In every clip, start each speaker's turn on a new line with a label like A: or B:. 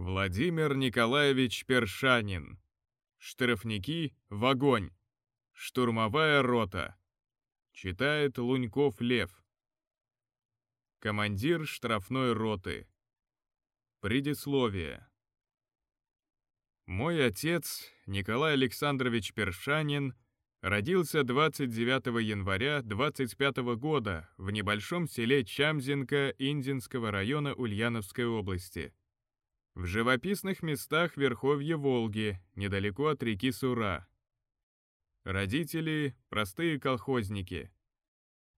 A: Владимир Николаевич Першанин. Штрафники в огонь. Штурмовая рота. Читает Луньков Лев. Командир штрафной роты. Предисловие. Мой отец, Николай Александрович Першанин, родился 29 января 25 года в небольшом селе Чамзинка Индинского района Ульяновской области. В живописных местах верховья Волги, недалеко от реки Сура. Родители – простые колхозники.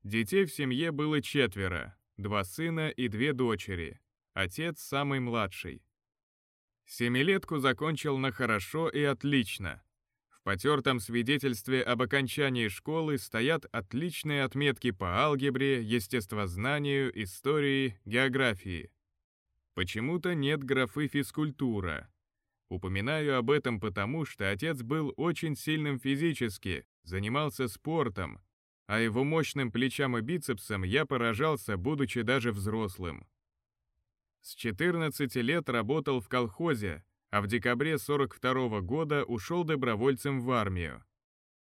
A: Детей в семье было четверо, два сына и две дочери. Отец самый младший. Семилетку закончил на хорошо и отлично. В потертом свидетельстве об окончании школы стоят отличные отметки по алгебре, естествознанию, истории, географии. Почему-то нет графы физкультура. Упоминаю об этом потому, что отец был очень сильным физически, занимался спортом, а его мощным плечам и бицепсам я поражался, будучи даже взрослым. С 14 лет работал в колхозе, а в декабре 42 -го года ушел добровольцем в армию.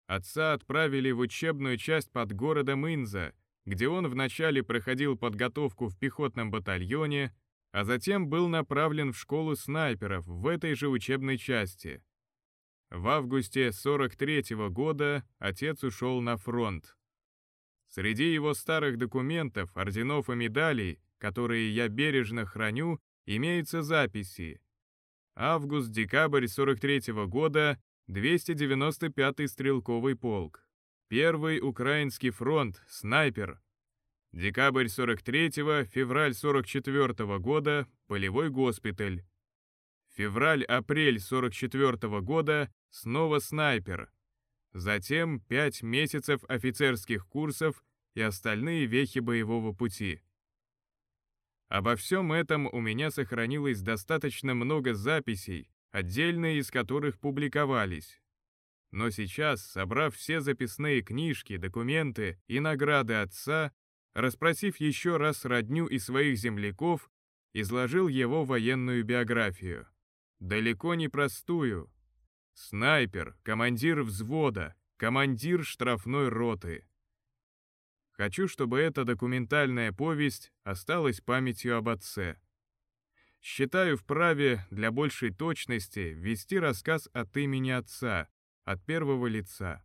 A: Отца отправили в учебную часть под городом Инза, где он вначале проходил подготовку в пехотном батальоне, а затем был направлен в школу снайперов в этой же учебной части. В августе 43 -го года отец ушел на фронт. Среди его старых документов, орденов и медалей, которые я бережно храню, имеются записи. Август-декабрь 43 -го года 295-й стрелковый полк. Первый Украинский фронт, снайпер, Декабрь 43-го, февраль 44-го года, полевой госпиталь. Февраль-апрель 44-го года, снова снайпер. Затем 5 месяцев офицерских курсов и остальные вехи боевого пути. Обо всем этом у меня сохранилось достаточно много записей, отдельные из которых публиковались. Но сейчас, собрав все записные книжки, документы и награды отца, расспросив еще раз родню и своих земляков, изложил его военную биографию. Далеко не простую. Снайпер, командир взвода, командир штрафной роты. Хочу, чтобы эта документальная повесть осталась памятью об отце. Считаю вправе для большей точности вести рассказ от имени отца, от первого лица.